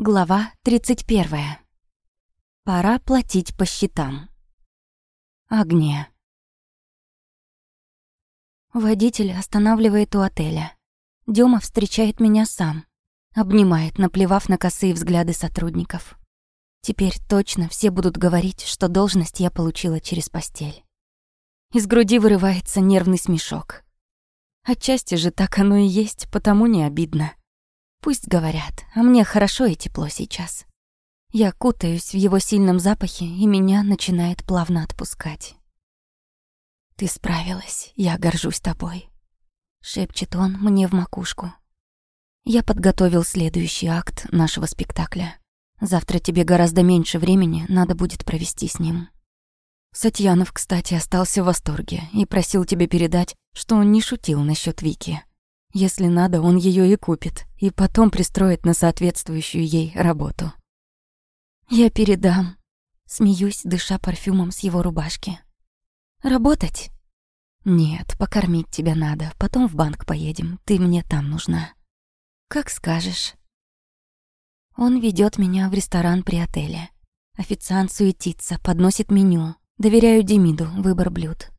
Глава 31. Пора платить по счетам. Агния. Водитель останавливает у отеля. Дёма встречает меня сам. Обнимает, наплевав на косые взгляды сотрудников. Теперь точно все будут говорить, что должность я получила через постель. Из груди вырывается нервный смешок. Отчасти же так оно и есть, потому не обидно. Пусть говорят, а мне хорошо и тепло сейчас. Я кутаюсь в его сильном запахе, и меня начинает плавно отпускать. «Ты справилась, я горжусь тобой», — шепчет он мне в макушку. «Я подготовил следующий акт нашего спектакля. Завтра тебе гораздо меньше времени надо будет провести с ним». Сатьянов, кстати, остался в восторге и просил тебе передать, что он не шутил насчет Вики. Если надо, он ее и купит, и потом пристроит на соответствующую ей работу. Я передам. Смеюсь, дыша парфюмом с его рубашки. Работать? Нет, покормить тебя надо, потом в банк поедем, ты мне там нужна. Как скажешь. Он ведет меня в ресторан при отеле. Официант суетится, подносит меню. Доверяю Демиду выбор блюд.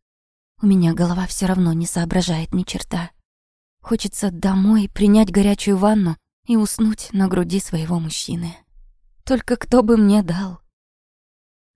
У меня голова все равно не соображает ни черта. Хочется домой принять горячую ванну и уснуть на груди своего мужчины. Только кто бы мне дал?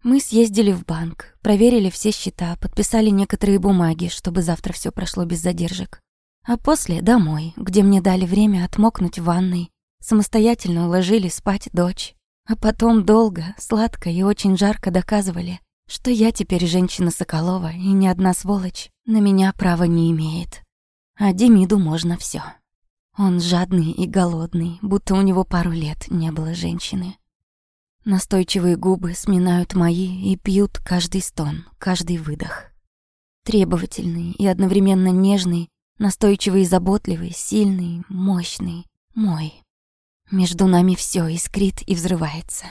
Мы съездили в банк, проверили все счета, подписали некоторые бумаги, чтобы завтра все прошло без задержек. А после домой, где мне дали время отмокнуть в ванной, самостоятельно уложили спать дочь. А потом долго, сладко и очень жарко доказывали, что я теперь женщина Соколова, и ни одна сволочь на меня права не имеет. А Демиду можно все. Он жадный и голодный, будто у него пару лет не было женщины. Настойчивые губы сминают мои и пьют каждый стон, каждый выдох. Требовательный и одновременно нежный, настойчивый и заботливый, сильный, мощный, мой. Между нами все искрит и взрывается.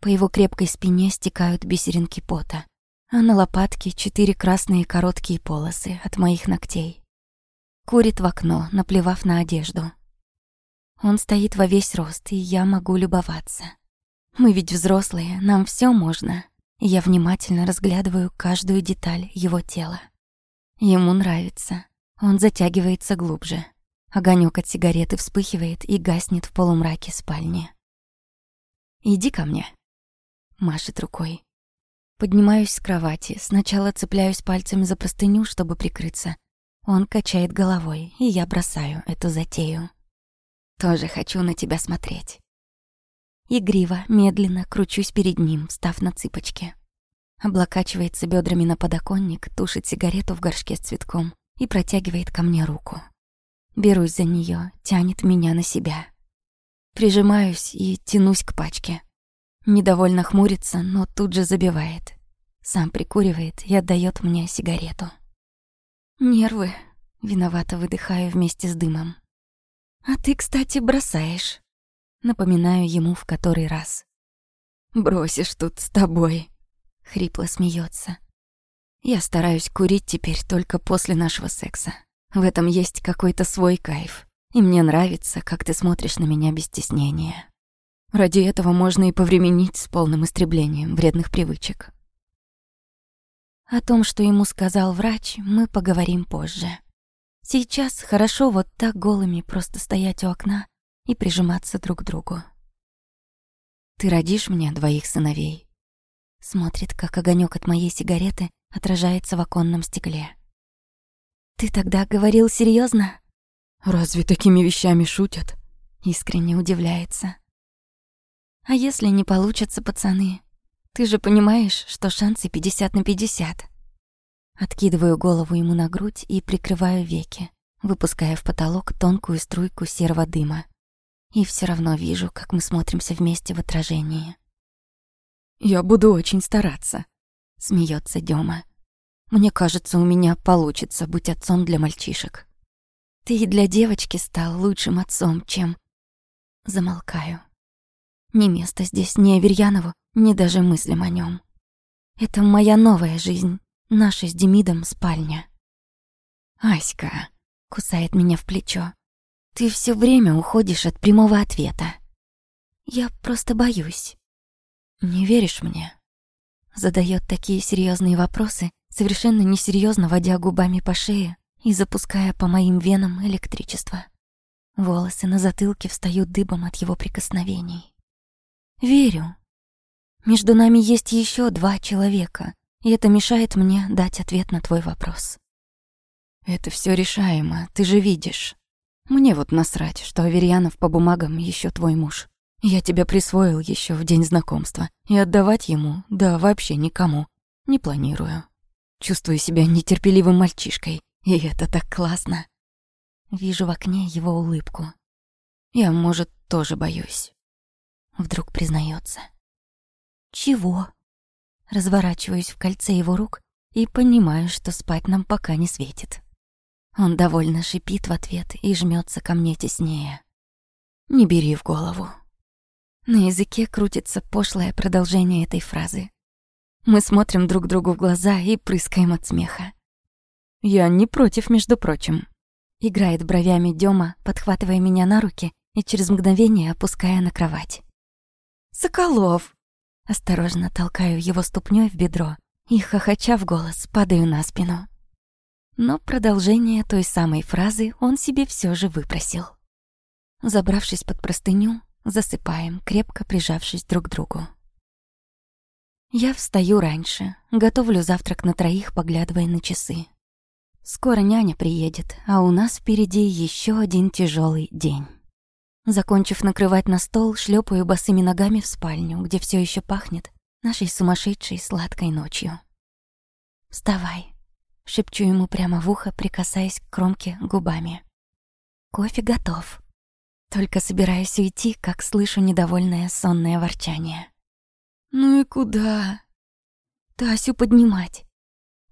По его крепкой спине стекают бисеринки пота, а на лопатке четыре красные короткие полосы от моих ногтей. Курит в окно, наплевав на одежду. Он стоит во весь рост, и я могу любоваться. Мы ведь взрослые, нам все можно. Я внимательно разглядываю каждую деталь его тела. Ему нравится. Он затягивается глубже. Огонек от сигареты вспыхивает и гаснет в полумраке спальни. «Иди ко мне», — машет рукой. Поднимаюсь с кровати, сначала цепляюсь пальцами за простыню, чтобы прикрыться, он качает головой, и я бросаю эту затею. Тоже хочу на тебя смотреть. Игриво, медленно кручусь перед ним, став на цыпочки. Облокачивается бедрами на подоконник, тушит сигарету в горшке с цветком и протягивает ко мне руку. Берусь за нее, тянет меня на себя. Прижимаюсь и тянусь к пачке. Недовольно хмурится, но тут же забивает. Сам прикуривает и отдает мне сигарету. Нервы. Виновато выдыхаю вместе с дымом. А ты, кстати, бросаешь. Напоминаю ему в который раз. Бросишь тут с тобой. Хрипло смеется. Я стараюсь курить теперь только после нашего секса. В этом есть какой-то свой кайф. И мне нравится, как ты смотришь на меня без стеснения. Ради этого можно и повременить с полным истреблением вредных привычек. О том, что ему сказал врач, мы поговорим позже. Сейчас хорошо вот так голыми просто стоять у окна и прижиматься друг к другу. «Ты родишь мне двоих сыновей?» Смотрит, как огонек от моей сигареты отражается в оконном стекле. «Ты тогда говорил серьезно? «Разве такими вещами шутят?» Искренне удивляется. «А если не получатся пацаны? Ты же понимаешь, что шансы 50 на 50. Откидываю голову ему на грудь и прикрываю веки, выпуская в потолок тонкую струйку серого дыма. И все равно вижу, как мы смотримся вместе в отражении. «Я буду очень стараться», — смеется Дема. «Мне кажется, у меня получится быть отцом для мальчишек». «Ты и для девочки стал лучшим отцом, чем...» Замолкаю. Ни место здесь ни Аверьянову, ни даже мыслям о нем. Это моя новая жизнь, наша с Демидом спальня. «Аська», — кусает меня в плечо, — «ты все время уходишь от прямого ответа». Я просто боюсь. Не веришь мне? Задает такие серьезные вопросы, совершенно несерьезно водя губами по шее и запуская по моим венам электричество. Волосы на затылке встают дыбом от его прикосновений. Верю. Между нами есть еще два человека, и это мешает мне дать ответ на твой вопрос. Это все решаемо, ты же видишь. Мне вот насрать, что Аверьянов по бумагам еще твой муж. Я тебя присвоил еще в день знакомства, и отдавать ему, да вообще никому, не планирую. Чувствую себя нетерпеливым мальчишкой, и это так классно. Вижу в окне его улыбку. Я, может, тоже боюсь. Вдруг признается. Чего? Разворачиваюсь в кольце его рук и понимаю, что спать нам пока не светит. Он довольно шипит в ответ и жмется ко мне теснее. Не бери в голову. На языке крутится пошлое продолжение этой фразы. Мы смотрим друг другу в глаза и прыскаем от смеха. Я не против, между прочим. Играет бровями Дёма, подхватывая меня на руки и через мгновение опуская на кровать. «Соколов!» Осторожно толкаю его ступней в бедро и, хохоча в голос, падаю на спину. Но продолжение той самой фразы он себе все же выпросил. Забравшись под простыню, засыпаем, крепко прижавшись друг к другу. Я встаю раньше, готовлю завтрак на троих, поглядывая на часы. Скоро няня приедет, а у нас впереди еще один тяжелый день. Закончив накрывать на стол, шлепаю босыми ногами в спальню, где все еще пахнет нашей сумасшедшей сладкой ночью. «Вставай», — шепчу ему прямо в ухо, прикасаясь к кромке губами. «Кофе готов». Только собираюсь уйти, как слышу недовольное сонное ворчание. «Ну и куда?» «Тасю поднимать.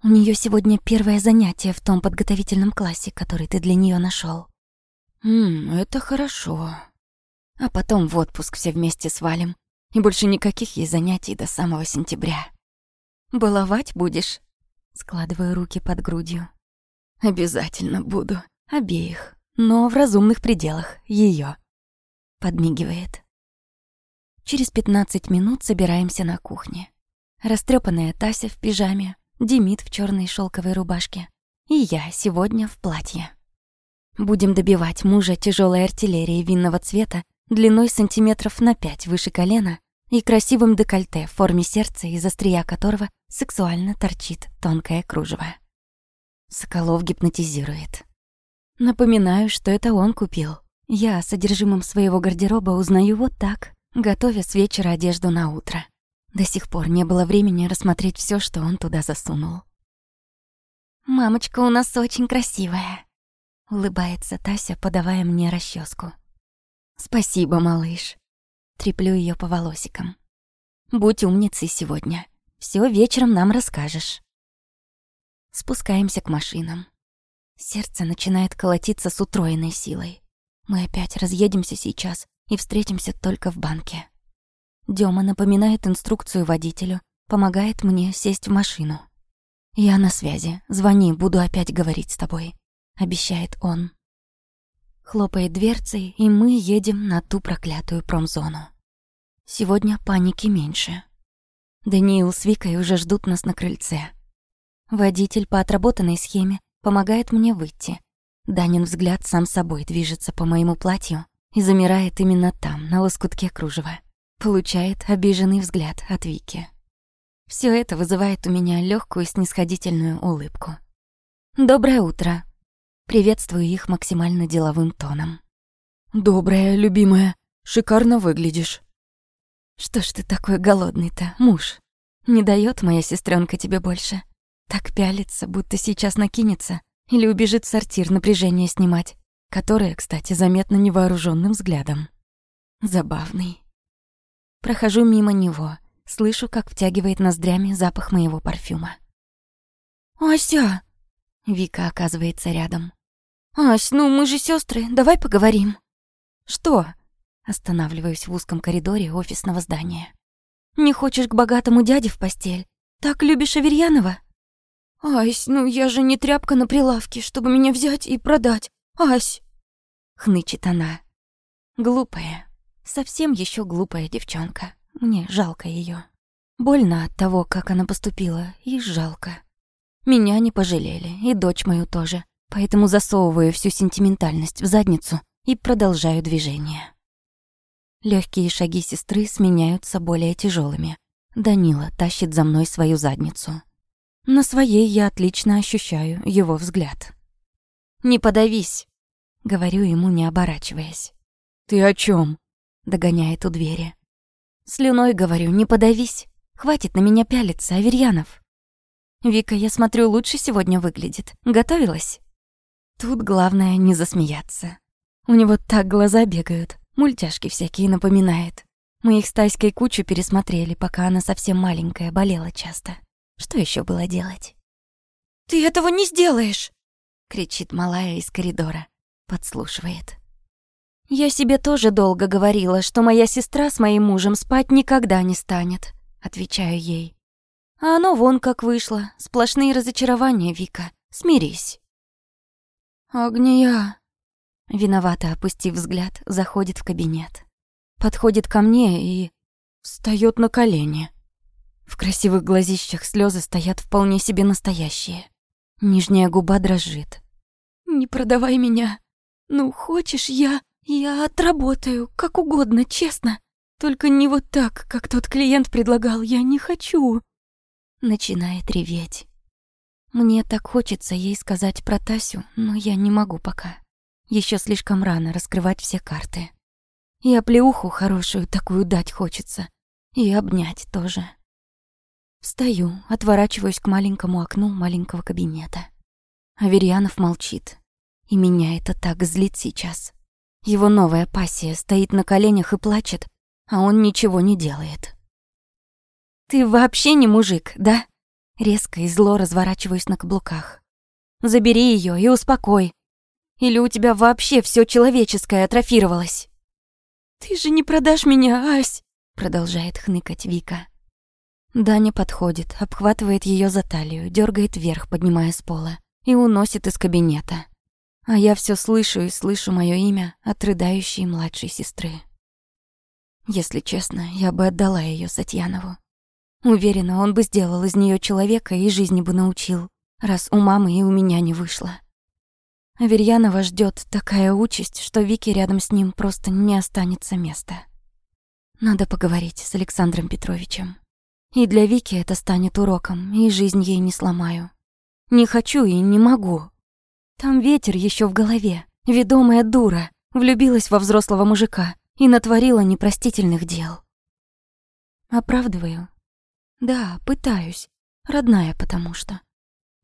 У нее сегодня первое занятие в том подготовительном классе, который ты для нее нашел. «Ммм, это хорошо. А потом в отпуск все вместе свалим. И больше никаких ей занятий до самого сентября. Баловать будешь?» Складываю руки под грудью. «Обязательно буду. Обеих. Но в разумных пределах. Ее. Подмигивает. Через пятнадцать минут собираемся на кухне. Растрепанная Тася в пижаме, Демид в черной шелковой рубашке. И я сегодня в платье. Будем добивать мужа тяжелой артиллерией винного цвета длиной сантиметров на пять выше колена и красивым декольте в форме сердца, из острия которого сексуально торчит тонкое кружево. Соколов гипнотизирует. Напоминаю, что это он купил. Я содержимым своего гардероба узнаю вот так, готовя с вечера одежду на утро. До сих пор не было времени рассмотреть все, что он туда засунул. «Мамочка у нас очень красивая», — улыбается Тася, подавая мне расческу. «Спасибо, малыш». Треплю ее по волосикам. «Будь умницей сегодня. Все вечером нам расскажешь». Спускаемся к машинам. Сердце начинает колотиться с утроенной силой. Мы опять разъедемся сейчас и встретимся только в банке. Дёма напоминает инструкцию водителю, помогает мне сесть в машину. «Я на связи. Звони, буду опять говорить с тобой», — обещает он. Хлопает дверцей, и мы едем на ту проклятую промзону. Сегодня паники меньше. Даниил с Викой уже ждут нас на крыльце. Водитель по отработанной схеме помогает мне выйти. Данин взгляд сам собой движется по моему платью и замирает именно там, на лоскутке кружева. Получает обиженный взгляд от Вики. Все это вызывает у меня легкую снисходительную улыбку. «Доброе утро!» Приветствую их максимально деловым тоном. «Доброе, любимая. Шикарно выглядишь». «Что ж ты такой голодный-то, муж? Не дает моя сестренка тебе больше? Так пялится, будто сейчас накинется или убежит в сортир напряжение снимать, которое, кстати, заметно невооруженным взглядом. Забавный. Прохожу мимо него, слышу, как втягивает ноздрями запах моего парфюма. «Ася!» Вика оказывается рядом. «Ась, ну мы же сестры, давай поговорим». «Что?» Останавливаюсь в узком коридоре офисного здания. «Не хочешь к богатому дяде в постель? Так любишь Аверьянова?» «Ась, ну я же не тряпка на прилавке, чтобы меня взять и продать. Ась!» Хнычет она. Глупая, Совсем еще глупая девчонка. Мне жалко ее. Больно от того, как она поступила, и жалко. Меня не пожалели, и дочь мою тоже. Поэтому засовываю всю сентиментальность в задницу и продолжаю движение. Легкие шаги сестры сменяются более тяжелыми. Данила тащит за мной свою задницу. На своей я отлично ощущаю его взгляд. «Не подавись», — говорю ему, не оборачиваясь. «Ты о чем? догоняет у двери. Слюной говорю, не подавись. Хватит на меня пялиться, Аверьянов. Вика, я смотрю, лучше сегодня выглядит. Готовилась? Тут главное не засмеяться. У него так глаза бегают, мультяшки всякие напоминает. Мы их с Тайской кучу пересмотрели, пока она совсем маленькая, болела часто. Что еще было делать? «Ты этого не сделаешь!» — кричит малая из коридора. Подслушивает. «Я себе тоже долго говорила, что моя сестра с моим мужем спать никогда не станет», — отвечаю ей. «А оно вон как вышло. Сплошные разочарования, Вика. Смирись». «Огния!» Виновато опустив взгляд, заходит в кабинет. Подходит ко мне и... встает на колени. В красивых глазищах слезы стоят вполне себе настоящие. Нижняя губа дрожит. «Не продавай меня. Ну, хочешь, я... я отработаю, как угодно, честно. Только не вот так, как тот клиент предлагал, я не хочу». Начинает реветь. Мне так хочется ей сказать про Тасю, но я не могу пока. Еще слишком рано раскрывать все карты. И оплеуху хорошую такую дать хочется. И обнять тоже. Встаю, отворачиваюсь к маленькому окну маленького кабинета. Аверьянов молчит. И меня это так злит сейчас. Его новая пассия стоит на коленях и плачет, а он ничего не делает. «Ты вообще не мужик, да?» Резко и зло разворачиваюсь на каблуках. Забери ее и успокой. Или у тебя вообще все человеческое атрофировалось? Ты же не продашь меня, Ась, продолжает хныкать Вика. Даня подходит, обхватывает ее за талию, дергает вверх, поднимая с пола, и уносит из кабинета. А я все слышу и слышу мое имя от рыдающей младшей сестры. Если честно, я бы отдала ее Сатьянову. Уверена, он бы сделал из нее человека и жизни бы научил, раз у мамы и у меня не вышло. Аверьянова ждет такая участь, что Вике рядом с ним просто не останется места. Надо поговорить с Александром Петровичем. И для Вики это станет уроком, и жизнь ей не сломаю. Не хочу и не могу. Там ветер еще в голове, ведомая дура, влюбилась во взрослого мужика и натворила непростительных дел. Оправдываю, да, пытаюсь. Родная потому что.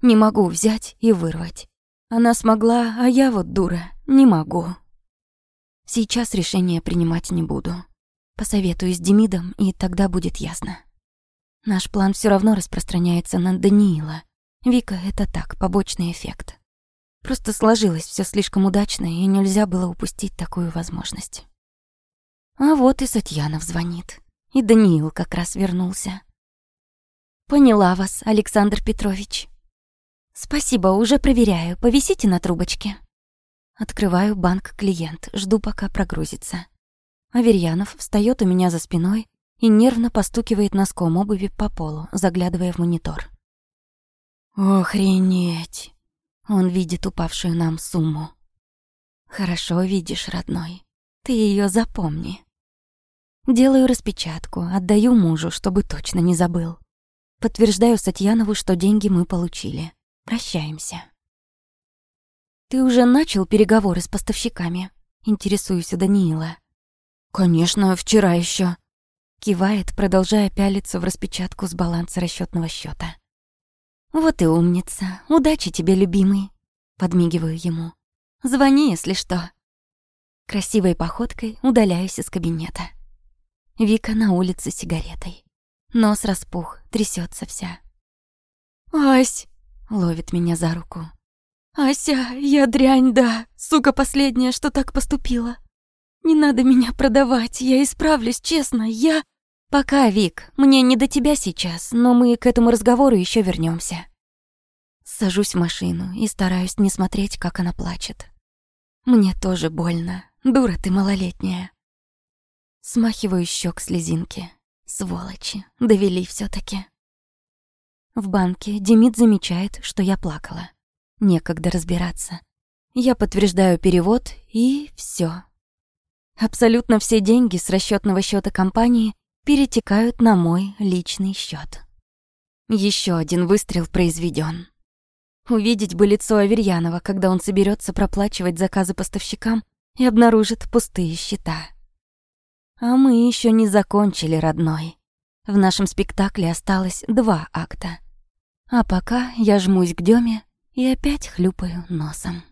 Не могу взять и вырвать. Она смогла, а я вот дура, не могу. Сейчас решение принимать не буду. Посоветуюсь с Демидом, и тогда будет ясно. Наш план все равно распространяется на Даниила. Вика — это так, побочный эффект. Просто сложилось все слишком удачно, и нельзя было упустить такую возможность. А вот и Сатьянов звонит. И Даниил как раз вернулся. Поняла вас, Александр Петрович. Спасибо, уже проверяю. Повисите на трубочке. Открываю банк-клиент, жду, пока прогрузится. Аверьянов встает у меня за спиной и нервно постукивает носком обуви по полу, заглядывая в монитор. Охренеть! Он видит упавшую нам сумму. Хорошо видишь, родной. Ты ее запомни. Делаю распечатку, отдаю мужу, чтобы точно не забыл. Подтверждаю Сатьянову, что деньги мы получили. Прощаемся. «Ты уже начал переговоры с поставщиками?» Интересуюсь у Даниила. «Конечно, вчера еще. Кивает, продолжая пялиться в распечатку с баланса расчетного счета. «Вот и умница. Удачи тебе, любимый!» Подмигиваю ему. «Звони, если что». Красивой походкой удаляюсь из кабинета. Вика на улице сигаретой. Нос распух, трясется вся. «Ась!» — ловит меня за руку. «Ася, я дрянь, да, сука последняя, что так поступила. Не надо меня продавать, я исправлюсь, честно, я...» «Пока, Вик, мне не до тебя сейчас, но мы к этому разговору еще вернемся. Сажусь в машину и стараюсь не смотреть, как она плачет. Мне тоже больно, дура ты малолетняя. Смахиваю щек слезинки. Сволочи, довели все таки В банке Демид замечает, что я плакала. Некогда разбираться. Я подтверждаю перевод, и все. Абсолютно все деньги с расчетного счета компании перетекают на мой личный счет. Еще один выстрел произведен. Увидеть бы лицо Аверьянова, когда он соберется проплачивать заказы поставщикам и обнаружит пустые счета. А мы еще не закончили, родной. В нашем спектакле осталось два акта. А пока я жмусь к Деме и опять хлюпаю носом.